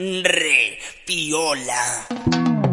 re piola.